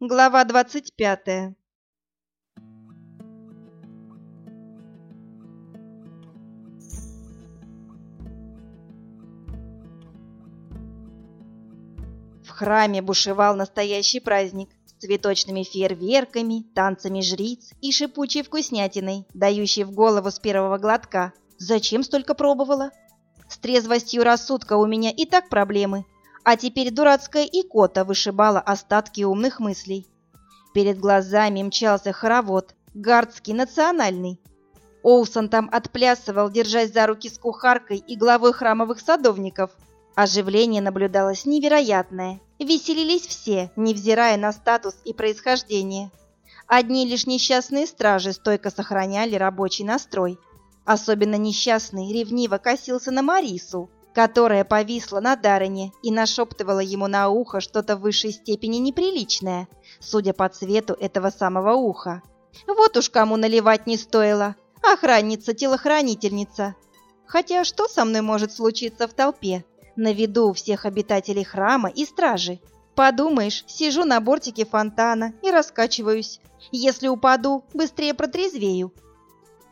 Глава двадцать пятая. В храме бушевал настоящий праздник с цветочными фейерверками, танцами жриц и шипучей вкуснятиной, дающей в голову с первого глотка. Зачем столько пробовала? С трезвостью рассудка у меня и так проблемы, а теперь дурацкая икота вышибала остатки умных мыслей. Перед глазами мчался хоровод, гардский, национальный. Оусон там отплясывал, держась за руки с кухаркой и главой храмовых садовников. Оживление наблюдалось невероятное. Веселились все, невзирая на статус и происхождение. Одни лишь несчастные стражи стойко сохраняли рабочий настрой. Особенно несчастный ревниво косился на Марису, которая повисла на Даррене и нашептывала ему на ухо что-то в высшей степени неприличное, судя по цвету этого самого уха. Вот уж кому наливать не стоило. Охранница-телохранительница. Хотя что со мной может случиться в толпе? На виду у всех обитателей храма и стражи. Подумаешь, сижу на бортике фонтана и раскачиваюсь. Если упаду, быстрее протрезвею.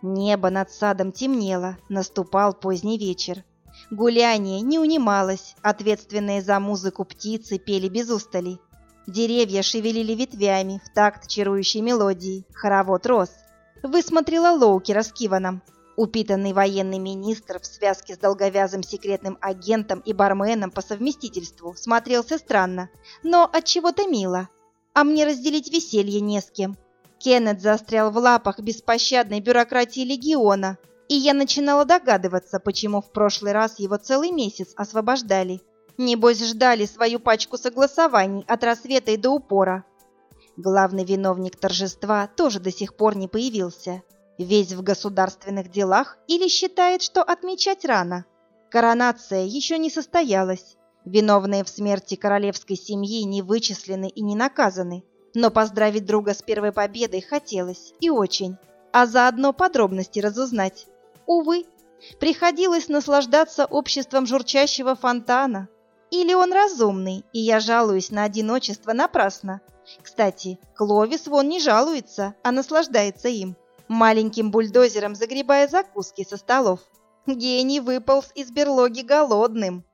Небо над садом темнело, наступал поздний вечер. Гуляние не унималось, ответственные за музыку птицы пели без устали. Деревья шевелили ветвями в такт чарующей мелодии, хоровод рос. Высмотрела Лоукера с Киваном. Упитанный военный министр в связке с долговязым секретным агентом и барменом по совместительству смотрелся странно, но от чего то мило. А мне разделить веселье не с кем. Кеннет застрял в лапах беспощадной бюрократии легиона, и я начинала догадываться, почему в прошлый раз его целый месяц освобождали. Небось, ждали свою пачку согласований от рассвета и до упора. Главный виновник торжества тоже до сих пор не появился. Весь в государственных делах или считает, что отмечать рано. Коронация еще не состоялась. Виновные в смерти королевской семьи не вычислены и не наказаны. Но поздравить друга с первой победой хотелось, и очень. А заодно подробности разузнать. Увы, приходилось наслаждаться обществом журчащего фонтана. Или он разумный, и я жалуюсь на одиночество напрасно. Кстати, Кловис вон не жалуется, а наслаждается им, маленьким бульдозером загребая закуски со столов. Гений выполз из берлоги голодным.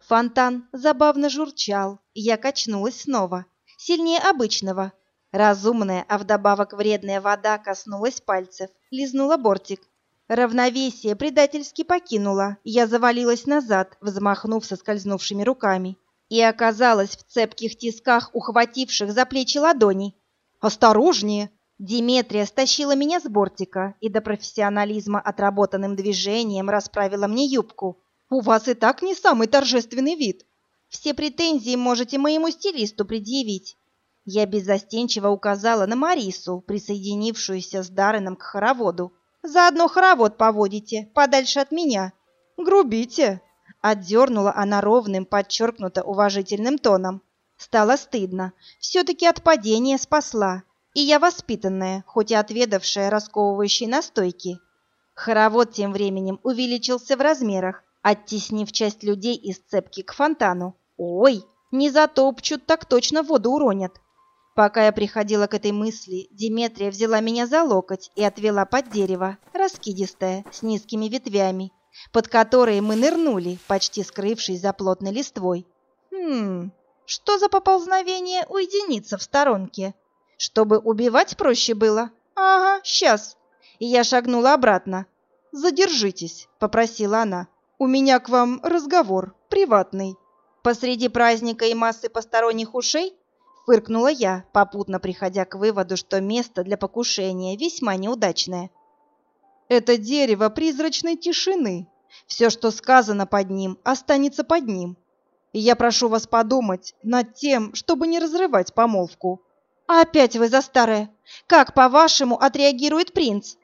Фонтан забавно журчал, я качнулась снова, сильнее обычного, Разумная, а вдобавок вредная вода коснулась пальцев, лизнула бортик. Равновесие предательски покинула, я завалилась назад, взмахнув соскользнувшими руками, и оказалась в цепких тисках, ухвативших за плечи ладоней. «Осторожнее!» Диметрия стащила меня с бортика и до профессионализма отработанным движением расправила мне юбку. «У вас и так не самый торжественный вид. Все претензии можете моему стилисту предъявить. Я беззастенчиво указала на Марису, присоединившуюся с Дарреном к хороводу. «Заодно хоровод поводите, подальше от меня». «Грубите!» — отдернула она ровным, подчеркнуто уважительным тоном. Стало стыдно. Все-таки от падения спасла. И я воспитанная, хоть и отведавшая расковывающей настойки. Хоровод тем временем увеличился в размерах, оттеснив часть людей из цепки к фонтану. «Ой, не затопчут, так точно воду уронят». Пока я приходила к этой мысли, Диметрия взяла меня за локоть и отвела под дерево, раскидистое, с низкими ветвями, под которые мы нырнули, почти скрывшись за плотной листвой. Хм, что за поползновение уединиться в сторонке? Чтобы убивать проще было? Ага, сейчас. И я шагнула обратно. «Задержитесь», — попросила она. «У меня к вам разговор, приватный». Посреди праздника и массы посторонних ушей Фыркнула я, попутно приходя к выводу, что место для покушения весьма неудачное. Это дерево призрачной тишины. Все, что сказано под ним, останется под ним. И я прошу вас подумать над тем, чтобы не разрывать помолвку. А опять вы за старое. Как, по-вашему, отреагирует принц?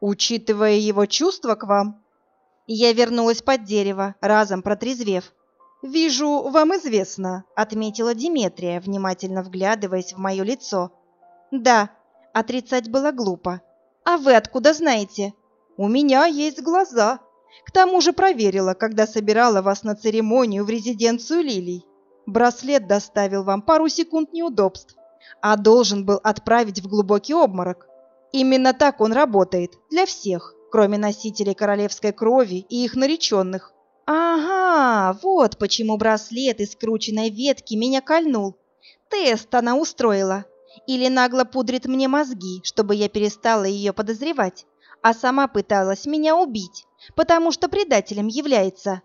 Учитывая его чувства к вам. Я вернулась под дерево, разом протрезвев. «Вижу, вам известно», — отметила Диметрия, внимательно вглядываясь в мое лицо. «Да, отрицать было глупо. А вы откуда знаете?» «У меня есть глаза. К тому же проверила, когда собирала вас на церемонию в резиденцию Лилий». Браслет доставил вам пару секунд неудобств, а должен был отправить в глубокий обморок. Именно так он работает для всех, кроме носителей королевской крови и их нареченных. Ага, вот почему браслет из скрученной ветки меня кольнул. Тест она устроила. Или нагло пудрит мне мозги, чтобы я перестала ее подозревать, а сама пыталась меня убить, потому что предателем является.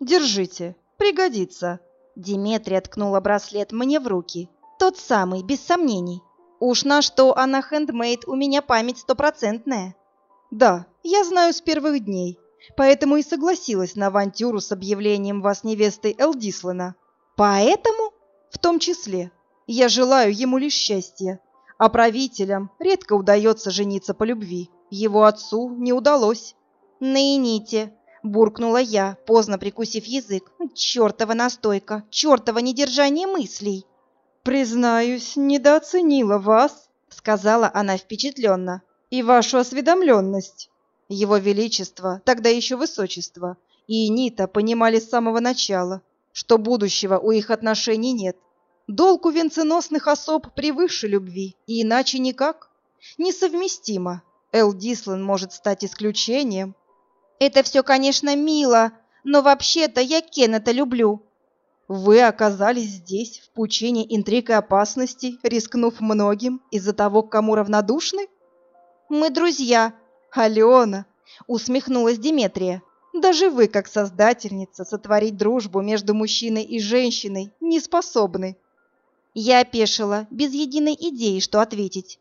«Держите, пригодится». Диметрия ткнула браслет мне в руки. Тот самый, без сомнений. Уж на что она хендмейд, у меня память стопроцентная. Да, я знаю с первых дней, поэтому и согласилась на авантюру с объявлением вас невестой Элдислана. Поэтому? В том числе. Я желаю ему лишь счастья, а правителям редко удается жениться по любви. Его отцу не удалось. «Наините!» — буркнула я, поздно прикусив язык. «Чертова настойка! Чертова недержание мыслей!» «Признаюсь, недооценила вас», — сказала она впечатленно, — «и вашу осведомленность. Его Величество, тогда еще Высочество, и Нита понимали с самого начала, что будущего у их отношений нет. Долг у венценосных особ превыше любви, и иначе никак. Несовместимо. Эл Дислан может стать исключением. Это все, конечно, мило, но вообще-то я Кеннета люблю, вы оказались здесь, в пучине интриг и опасностей, рискнув многим из-за того, к кому равнодушны? Мы друзья. Алена, усмехнулась Диметрия. Даже вы, как создательница, сотворить дружбу между мужчиной и женщиной не способны. Я опешила, без единой идеи, что ответить.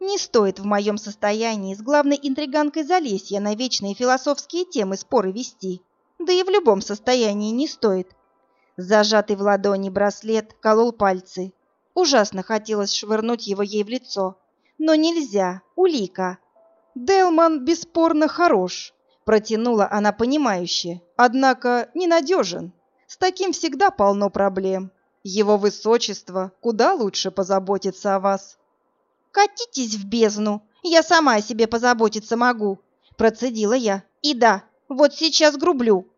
Не стоит в моем состоянии с главной интриганкой Залесья на вечные философские темы споры вести. Да и в любом состоянии не стоит. Зажатый в ладони браслет колол пальцы. Ужасно хотелось швырнуть его ей в лицо. Но нельзя, улика. «Делман бесспорно хорош», — протянула она понимающе, «однако ненадежен. С таким всегда полно проблем. Его высочество куда лучше позаботиться о вас». «Катитесь в бездну, я сама о себе позаботиться могу», — процедила я. «И да, вот сейчас грублю».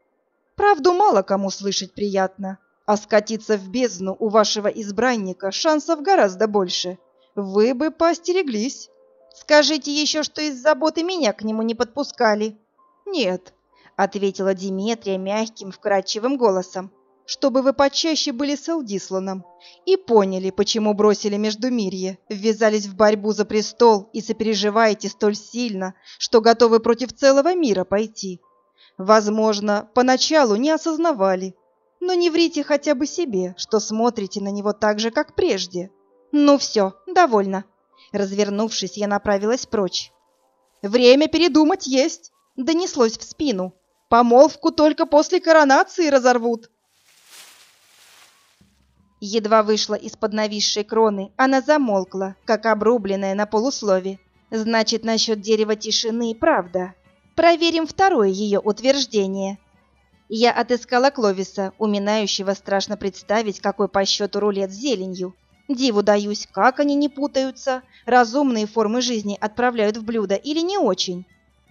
Правду мало кому слышать приятно, а скатиться в бездну у вашего избранника шансов гораздо больше. Вы бы поостереглись. Скажите еще, что из заботы меня к нему не подпускали. Нет, ответила Диметрия мягким, вкрадчивым голосом, чтобы вы почаще были с Элдисланом и поняли, почему бросили Междумирье, ввязались в борьбу за престол и сопереживаете столь сильно, что готовы против целого мира пойти. Возможно, поначалу не осознавали, но не врите хотя бы себе, что смотрите на него так же, как прежде. Ну все, довольно. Развернувшись, я направилась прочь. Время передумать есть, донеслось в спину. Помолвку только после коронации разорвут. Едва вышла из-под нависшей кроны, она замолкла, как обрубленная на полуслове. Значит, насчет дерева тишины правда. Проверим второе ее утверждение. Я отыскала Кловиса, уминающего страшно представить, какой по счету рулет с зеленью. Диву даюсь, как они не путаются, разумные формы жизни отправляют в блюдо или не очень.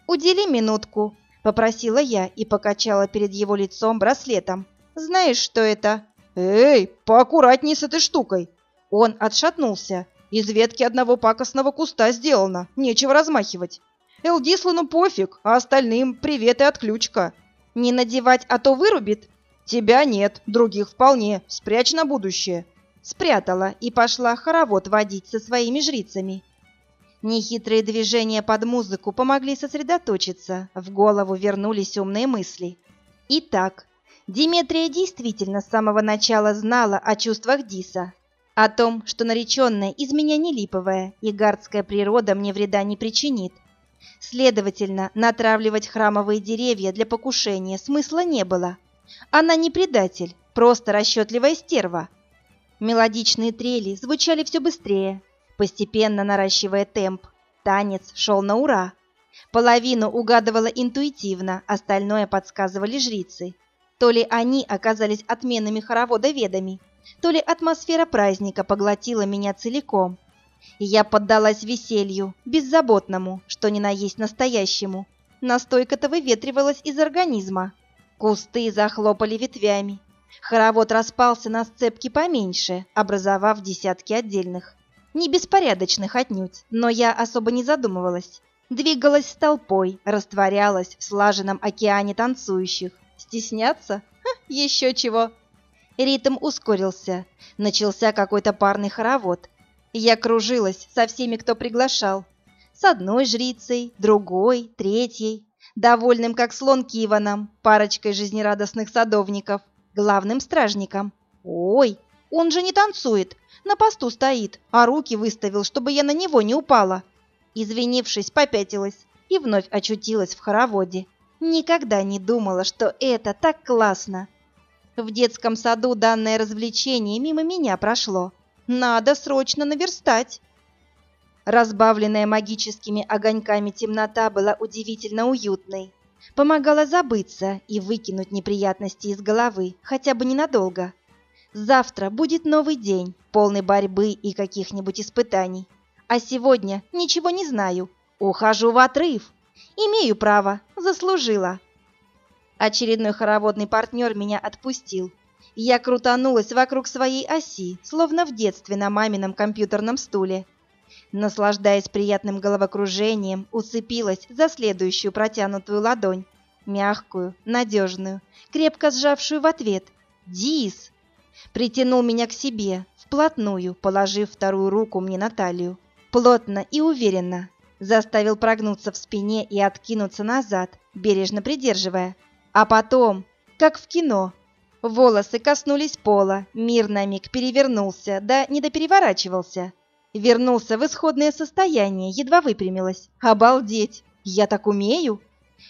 «Удели минутку», — попросила я и покачала перед его лицом браслетом. «Знаешь, что это?» «Эй, поаккуратней с этой штукой!» Он отшатнулся. «Из ветки одного пакостного куста сделано, нечего размахивать». Элдислану пофиг, а остальным привет и отключка. Не надевать, а то вырубит? Тебя нет, других вполне. Спрячь на будущее. Спрятала и пошла хоровод водить со своими жрицами. Нехитрые движения под музыку помогли сосредоточиться, в голову вернулись умные мысли. Итак, Диметрия действительно с самого начала знала о чувствах Диса, о том, что нареченная из меня не липовая, и гардская природа мне вреда не причинит, Следовательно, натравливать храмовые деревья для покушения смысла не было. Она не предатель, просто расчетливая стерва. Мелодичные трели звучали все быстрее, постепенно наращивая темп. Танец шел на ура. Половину угадывала интуитивно, остальное подсказывали жрицы. То ли они оказались отменными хороводоведами, то ли атмосфера праздника поглотила меня целиком – я поддалась веселью, беззаботному, что ни на есть настоящему. Настойка-то выветривалась из организма. Кусты захлопали ветвями. Хоровод распался на сцепки поменьше, образовав десятки отдельных. Не беспорядочных отнюдь, но я особо не задумывалась. Двигалась с толпой, растворялась в слаженном океане танцующих. Стесняться? Ха, еще чего. Ритм ускорился. Начался какой-то парный хоровод. Я кружилась со всеми, кто приглашал. С одной жрицей, другой, третьей. Довольным, как слон Киваном, парочкой жизнерадостных садовников, главным стражником. Ой, он же не танцует, на посту стоит, а руки выставил, чтобы я на него не упала. Извинившись, попятилась и вновь очутилась в хороводе. Никогда не думала, что это так классно. В детском саду данное развлечение мимо меня прошло. Надо срочно наверстать. Разбавленная магическими огоньками темнота была удивительно уютной. Помогала забыться и выкинуть неприятности из головы, хотя бы ненадолго. Завтра будет новый день, полный борьбы и каких-нибудь испытаний. А сегодня ничего не знаю. Ухожу в отрыв. Имею право, заслужила. Очередной хороводный партнер меня отпустил. Я крутанулась вокруг своей оси, словно в детстве на мамином компьютерном стуле. Наслаждаясь приятным головокружением, уцепилась за следующую протянутую ладонь. Мягкую, надежную, крепко сжавшую в ответ. «Дис!» Притянул меня к себе, вплотную, положив вторую руку мне на талию. Плотно и уверенно. Заставил прогнуться в спине и откинуться назад, бережно придерживая. А потом, как в кино, волосы коснулись пола, мир на миг перевернулся, да не допереворачивался. Вернулся в исходное состояние, едва выпрямилась. Обалдеть! Я так умею?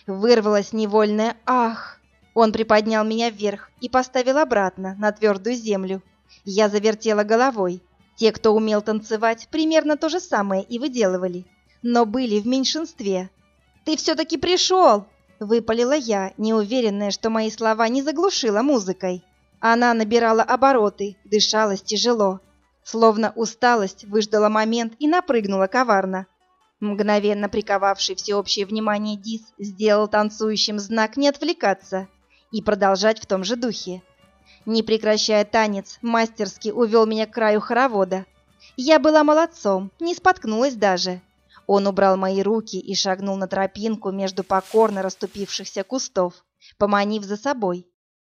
Вырвалось невольное «Ах!». Он приподнял меня вверх и поставил обратно на твердую землю. Я завертела головой. Те, кто умел танцевать, примерно то же самое и выделывали, но были в меньшинстве. «Ты все-таки пришел!» Выпалила я, неуверенная, что мои слова не заглушила музыкой. Она набирала обороты, дышалась тяжело. Словно усталость выждала момент и напрыгнула коварно. Мгновенно приковавший всеобщее внимание Дис сделал танцующим знак не отвлекаться и продолжать в том же духе. Не прекращая танец, мастерски увел меня к краю хоровода. Я была молодцом, не споткнулась даже. Он убрал мои руки и шагнул на тропинку между покорно расступившихся кустов, поманив за собой.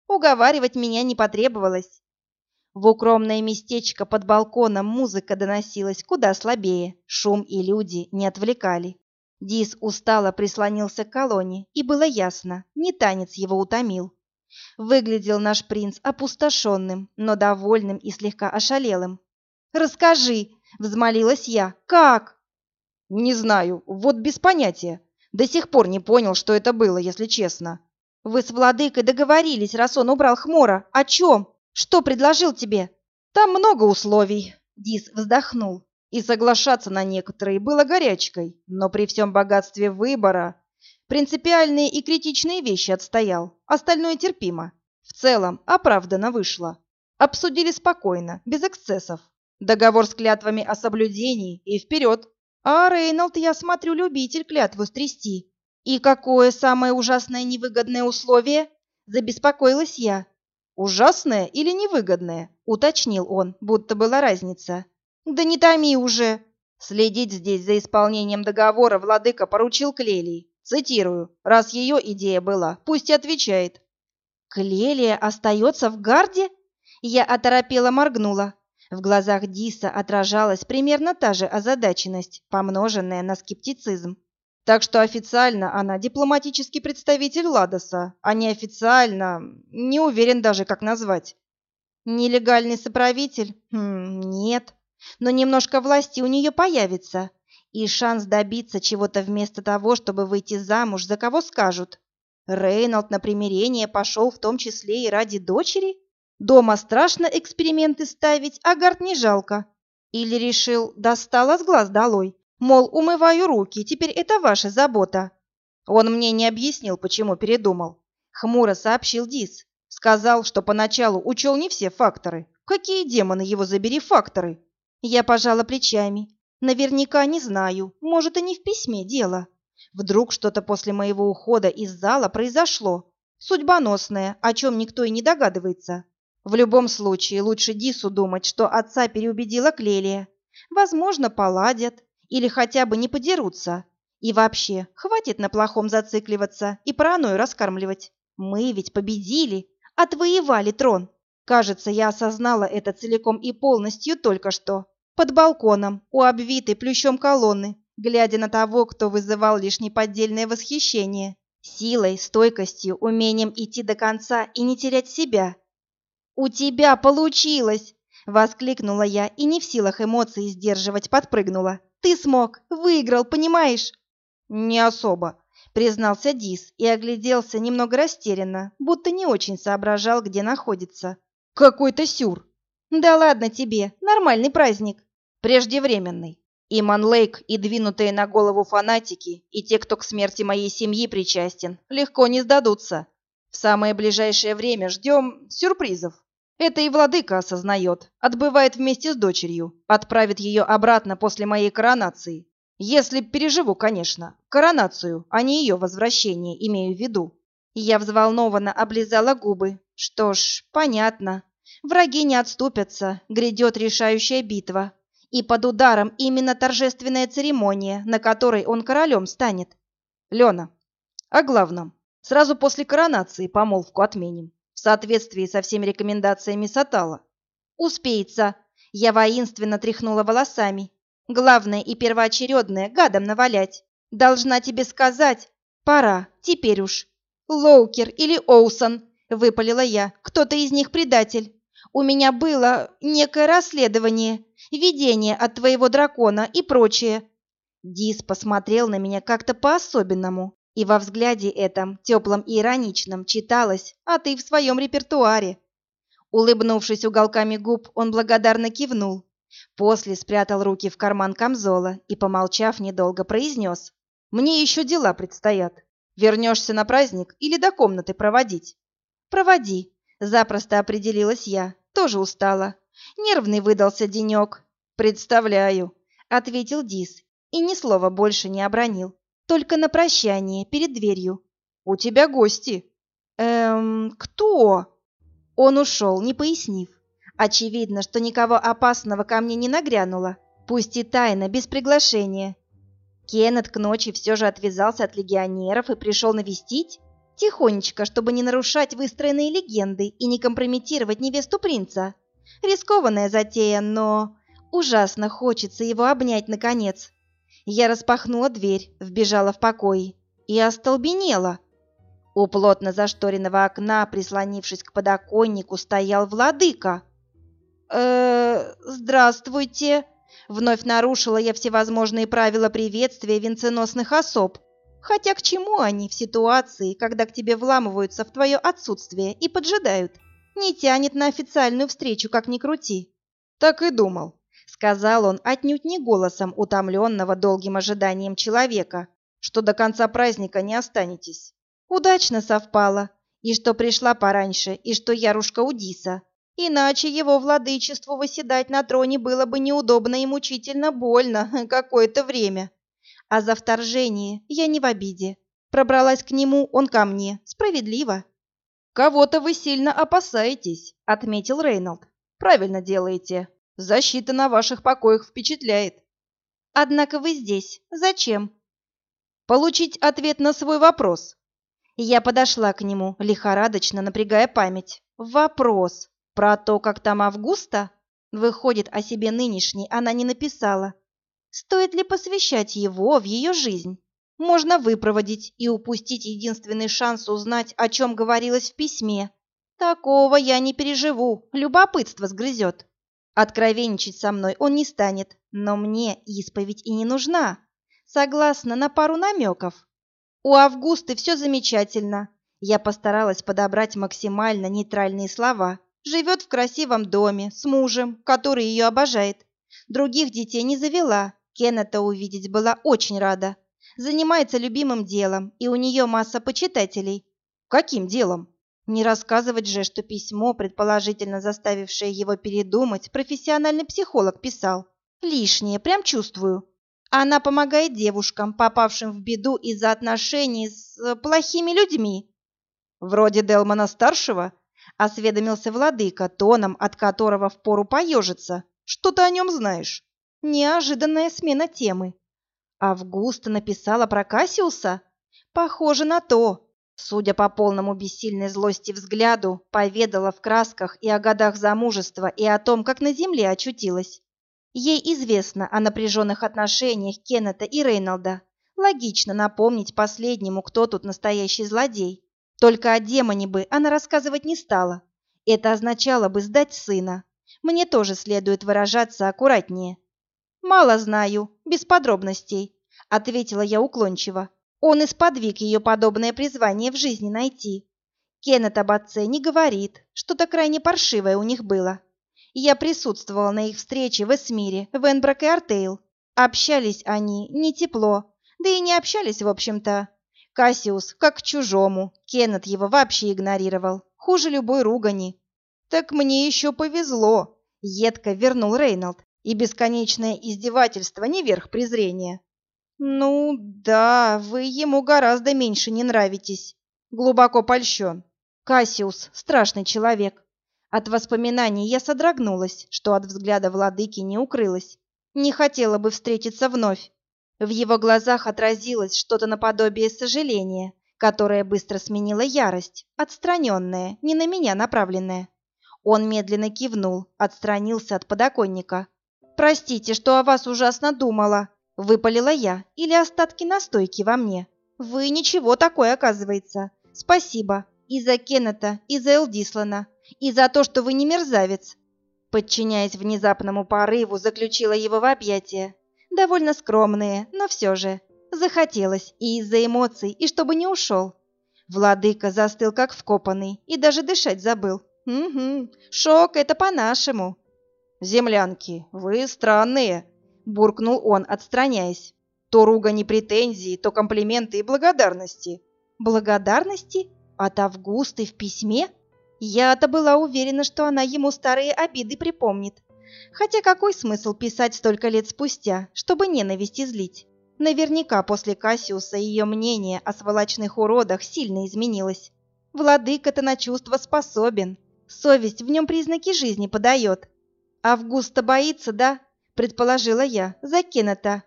Уговаривать меня не потребовалось. В укромное местечко под балконом музыка доносилась куда слабее, шум и люди не отвлекали. Дис устало прислонился к колонне, и было ясно, не танец его утомил. Выглядел наш принц опустошенным, но довольным и слегка ошалелым. «Расскажи!» — взмолилась я. «Как?» Не знаю, вот без понятия. До сих пор не понял, что это было, если честно. Вы с владыкой договорились, раз он убрал хмора. О чем? Что предложил тебе? Там много условий. Дис вздохнул. И соглашаться на некоторые было горячкой, но при всем богатстве выбора принципиальные и критичные вещи отстоял, остальное терпимо. В целом, оправданно вышло. Обсудили спокойно, без эксцессов. Договор с клятвами о соблюдении и вперед. А Рейнольд, я смотрю, любитель клятву стрясти. И какое самое ужасное невыгодное условие? Забеспокоилась я. Ужасное или невыгодное? Уточнил он, будто была разница. Да не томи уже. Следить здесь за исполнением договора владыка поручил Клелии. Цитирую. Раз ее идея была, пусть и отвечает. Клелия остается в гарде? Я оторопела моргнула. В глазах Диса отражалась примерно та же озадаченность, помноженная на скептицизм. Так что официально она дипломатический представитель Ладоса, а неофициально... не уверен даже, как назвать. Нелегальный соправитель? Хм, нет. Но немножко власти у нее появится. И шанс добиться чего-то вместо того, чтобы выйти замуж, за кого скажут. Рейнольд на примирение пошел в том числе и ради дочери? Дома страшно эксперименты ставить, а гард не жалко. Или решил, достала с глаз долой, мол, умываю руки, теперь это ваша забота. Он мне не объяснил, почему передумал. Хмуро сообщил Дис. Сказал, что поначалу учел не все факторы. Какие демоны его забери факторы? Я пожала плечами. Наверняка не знаю, может, и не в письме дело. Вдруг что-то после моего ухода из зала произошло. Судьбоносное, о чем никто и не догадывается. В любом случае, лучше Дису думать, что отца переубедила Клелия. Возможно, поладят или хотя бы не подерутся. И вообще, хватит на плохом зацикливаться и паранойю раскармливать. Мы ведь победили, отвоевали трон. Кажется, я осознала это целиком и полностью только что. Под балконом, у обвитой плющом колонны, глядя на того, кто вызывал лишь неподдельное восхищение. Силой, стойкостью, умением идти до конца и не терять себя. «У тебя получилось!» — воскликнула я и не в силах эмоции сдерживать, подпрыгнула. «Ты смог! Выиграл, понимаешь?» «Не особо», — признался Дис и огляделся немного растерянно, будто не очень соображал, где находится. «Какой-то сюр!» «Да ладно тебе, нормальный праздник!» «Преждевременный. И Манлейк, и двинутые на голову фанатики, и те, кто к смерти моей семьи причастен, легко не сдадутся. В самое ближайшее время ждем сюрпризов. Это и владыка осознает, отбывает вместе с дочерью, отправит ее обратно после моей коронации. Если переживу, конечно, коронацию, а не ее возвращение, имею в виду. Я взволнованно облизала губы. Что ж, понятно. Враги не отступятся, грядет решающая битва, и под ударом именно торжественная церемония, на которой он королем станет. Лена, о главном. Сразу после коронации помолвку отменим, соответствии со всеми рекомендациями Сатала. Успеется. Я воинственно тряхнула волосами. Главное и первоочередное гадом навалять. Должна тебе сказать. Пора, теперь уж. Лоукер или Оусон, выпалила я. Кто-то из них предатель. У меня было некое расследование, видение от твоего дракона и прочее. Дис посмотрел на меня как-то по-особенному, и во взгляде этом, теплом и ироничном, читалось «А ты в своем репертуаре». Улыбнувшись уголками губ, он благодарно кивнул. После спрятал руки в карман камзола и, помолчав, недолго произнес. «Мне еще дела предстоят. Вернешься на праздник или до комнаты проводить?» «Проводи», — запросто определилась я. Тоже устала. Нервный выдался денек. Представляю, ответил Дис и ни слова больше не обронил. Только на прощание перед дверью. У тебя гости. Эм, кто? Он ушел, не пояснив. Очевидно, что никого опасного ко мне не нагрянуло, пусть и тайно, без приглашения. Кеннет к ночи все же отвязался от легионеров и пришел навестить? Тихонечко, чтобы не нарушать выстроенные легенды и не компрометировать невесту принца. Рискованная затея, но ужасно хочется его обнять наконец. Я распахнула дверь, вбежала в покой и остолбенела. У плотно зашторенного окна, прислонившись к подоконнику, стоял владыка. э здравствуйте!» Вновь нарушила я всевозможные правила приветствия венценосных особ. Хотя к чему они в ситуации, когда к тебе вламываются в твое отсутствие и поджидают? Не тянет на официальную встречу, как ни крути. Так и думал, сказал он отнюдь не голосом утомленного долгим ожиданием человека, что до конца праздника не останетесь. Удачно совпало, и что пришла пораньше, и что Ярушка Удиса. Иначе его владычеству восседать на троне было бы неудобно и мучительно больно какое-то время. А за вторжение я не в обиде. Пробралась к нему, он ко мне. Справедливо. «Кого-то вы сильно опасаетесь», — отметил Рейнольд. «Правильно делаете. Защита на ваших покоях впечатляет». «Однако вы здесь. Зачем?» «Получить ответ на свой вопрос». Я подошла к нему, лихорадочно напрягая память. «Вопрос. Про то, как там Августа?» Выходит, о себе нынешней она не написала. Стоит ли посвящать его в ее жизнь? Можно выпроводить и упустить единственный шанс узнать, о чем говорилось в письме. Такого я не переживу, любопытство сгрызет. Откровенничать со мной он не станет, но мне исповедь и не нужна. Согласна на пару намеков. У Августы все замечательно. Я постаралась подобрать максимально нейтральные слова. Живет в красивом доме, с мужем, который ее обожает. Других детей не завела, Кеннета увидеть была очень рада. Занимается любимым делом, и у нее масса почитателей. Каким делом? Не рассказывать же, что письмо, предположительно заставившее его передумать, профессиональный психолог писал. Лишнее, прям чувствую. Она помогает девушкам, попавшим в беду из-за отношений с э, плохими людьми. Вроде Делмана-старшего? Осведомился владыка, тоном от которого впору поежиться. Что ты о нем знаешь? Неожиданная смена темы. Августа написала про Кассиуса? Похоже на то. Судя по полному бессильной злости взгляду, поведала в красках и о годах замужества, и о том, как на земле очутилась. Ей известно о напряженных отношениях Кеннета и Рейнолда. Логично напомнить последнему, кто тут настоящий злодей. Только о демоне бы она рассказывать не стала. Это означало бы сдать сына. Мне тоже следует выражаться аккуратнее. «Мало знаю, без подробностей», — ответила я уклончиво. Он и сподвиг ее подобное призвание в жизни найти. Кеннет об отце не говорит, что-то крайне паршивое у них было. Я присутствовала на их встрече в Эсмире, в Энбрак и Артейл. Общались они не тепло, да и не общались, в общем-то. Кассиус как к чужому, Кеннет его вообще игнорировал, хуже любой ругани. «Так мне еще повезло», — едко вернул Рейнольд, и бесконечное издевательство не верх презрения. «Ну, да, вы ему гораздо меньше не нравитесь. Глубоко польщен. Кассиус — страшный человек. От воспоминаний я содрогнулась, что от взгляда владыки не укрылась. Не хотела бы встретиться вновь. В его глазах отразилось что-то наподобие сожаления, которое быстро сменило ярость, отстраненная, не на меня направленная. Он медленно кивнул, отстранился от подоконника. «Простите, что о вас ужасно думала», — выпалила я, или остатки настойки во мне. «Вы ничего такое, оказывается. Спасибо. И за Кеннета, и за Элдислана и за то, что вы не мерзавец. Подчиняясь внезапному порыву, заключила его в объятия. Довольно скромные, но все же. Захотелось и из-за эмоций, и чтобы не ушел. Владыка застыл как вкопанный и даже дышать забыл. «Угу, шок, это по-нашему». «Землянки, вы странные», — буркнул он, отстраняясь. «То ругани претензии, то комплименты и благодарности». «Благодарности? От Августы в письме?» Я-то была уверена, что она ему старые обиды припомнит. Хотя какой смысл писать столько лет спустя, чтобы ненависть излить? Наверняка после Кассиуса ее мнение о сволочных уродах сильно изменилось. Владыка-то на чувства способен. Совесть в нем признаки жизни подает. Августа боится, да? Предположила я. За Кеннета.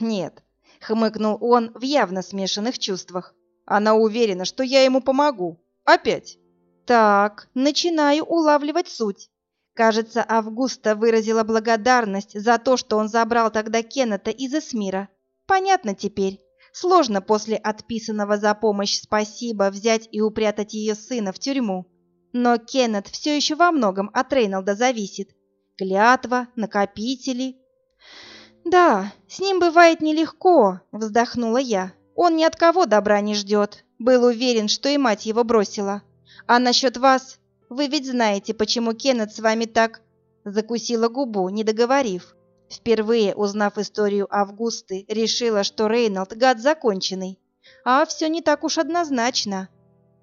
Нет, хмыкнул он в явно смешанных чувствах. Она уверена, что я ему помогу. Опять. Так, начинаю улавливать суть. Кажется, Августа выразила благодарность за то, что он забрал тогда Кеннета из Эсмира. Понятно теперь. Сложно после отписанного за помощь спасибо взять и упрятать ее сына в тюрьму. Но Кеннет все еще во многом от Рейнолда зависит. Клятва, накопители. «Да, с ним бывает нелегко», — вздохнула я. «Он ни от кого добра не ждет. Был уверен, что и мать его бросила. А насчет вас, вы ведь знаете, почему Кеннет с вами так...» Закусила губу, не договорив. Впервые, узнав историю Августы, решила, что Рейнольд гад законченный. А все не так уж однозначно.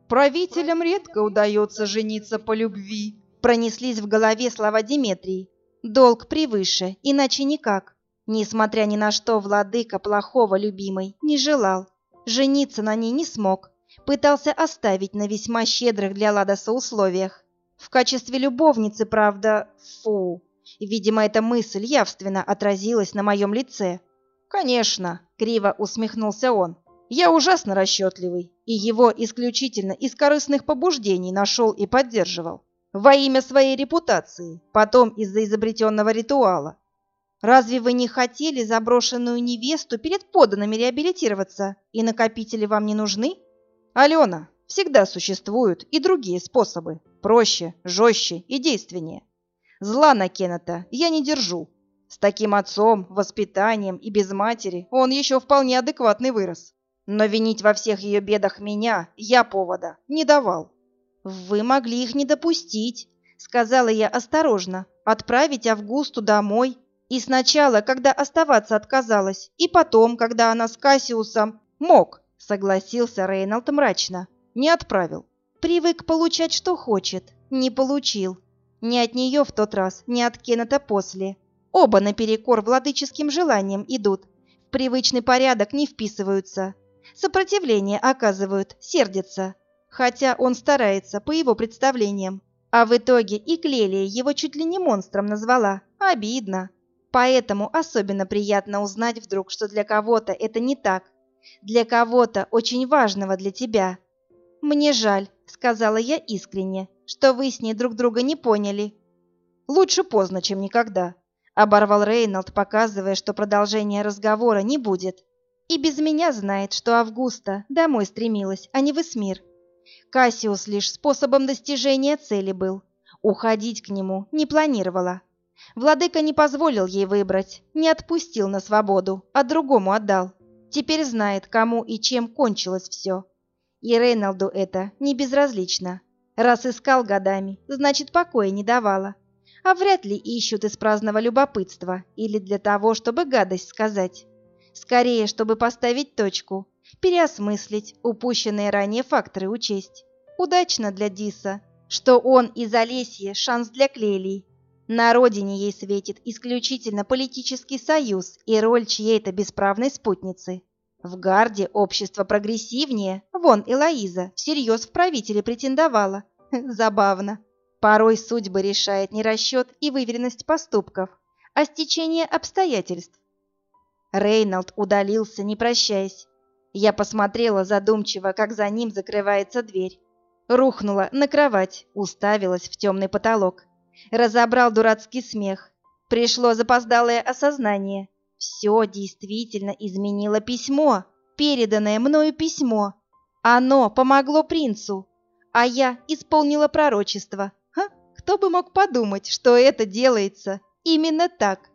«Правителям редко удается жениться по любви», пронеслись в голове слова Диметрии. «Долг превыше, иначе никак». Несмотря ни на что, владыка плохого любимой не желал. Жениться на ней не смог, пытался оставить на весьма щедрых для Ладоса условиях. В качестве любовницы, правда, фу. Видимо, эта мысль явственно отразилась на моем лице. «Конечно», — криво усмехнулся он, — «я ужасно расчетливый, и его исключительно из корыстных побуждений нашел и поддерживал. Во имя своей репутации, потом из-за изобретенного ритуала. Разве вы не хотели заброшенную невесту перед поданными реабилитироваться, и накопители вам не нужны?» Алена, всегда существуют и другие способы, проще, жестче и действеннее. Зла на Кеннета я не держу. С таким отцом, воспитанием и без матери он еще вполне адекватный вырос. Но винить во всех ее бедах меня я повода не давал. «Вы могли их не допустить», — сказала я осторожно, «отправить Августу домой. И сначала, когда оставаться отказалась, и потом, когда она с Кассиусом мог, согласился Рейнольд мрачно. Не отправил. Привык получать, что хочет. Не получил. Ни от нее в тот раз, ни от Кеннета после. Оба наперекор владыческим желаниям идут. В привычный порядок не вписываются. Сопротивление оказывают, сердятся. Хотя он старается, по его представлениям. А в итоге и Клелия его чуть ли не монстром назвала. Обидно. Поэтому особенно приятно узнать вдруг, что для кого-то это не так. Для кого-то очень важного для тебя. «Мне жаль», — сказала я искренне, — «что вы с ней друг друга не поняли». «Лучше поздно, чем никогда», — оборвал Рейнольд, показывая, что продолжения разговора не будет. «И без меня знает, что Августа домой стремилась, а не в Эсмир. Кассиус лишь способом достижения цели был. Уходить к нему не планировала. Владыка не позволил ей выбрать, не отпустил на свободу, а другому отдал. Теперь знает, кому и чем кончилось все. И Рейнолду это не безразлично. Раз искал годами, значит, покоя не давала. А вряд ли ищут из праздного любопытства или для того, чтобы гадость сказать. Скорее, чтобы поставить точку, переосмыслить упущенные ранее факторы учесть. Удачно для Диса, что он из Олесья шанс для Клелии. На родине ей светит исключительно политический союз и роль чьей-то бесправной спутницы. В гарде общество прогрессивнее, вон Элоиза всерьез в правители претендовала. Забавно. Порой судьбы решает не расчет и выверенность поступков, а стечение обстоятельств. Рейнольд удалился, не прощаясь. Я посмотрела задумчиво, как за ним закрывается дверь. Рухнула на кровать, уставилась в темный потолок. Разобрал дурацкий смех. Пришло запоздалое осознание. Все действительно изменило письмо, переданное мною письмо. Оно помогло принцу, а я исполнила пророчество. Ха, кто бы мог подумать, что это делается именно так.